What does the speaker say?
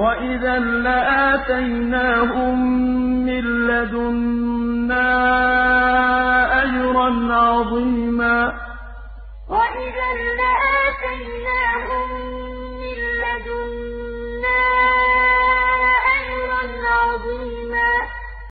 وَإِذًا لَّآتَيْنَاهُم مِّن لَّدُنَّا أَجْرًا عَظِيمًا وَإِذًا لَّآتَيْنَاهُم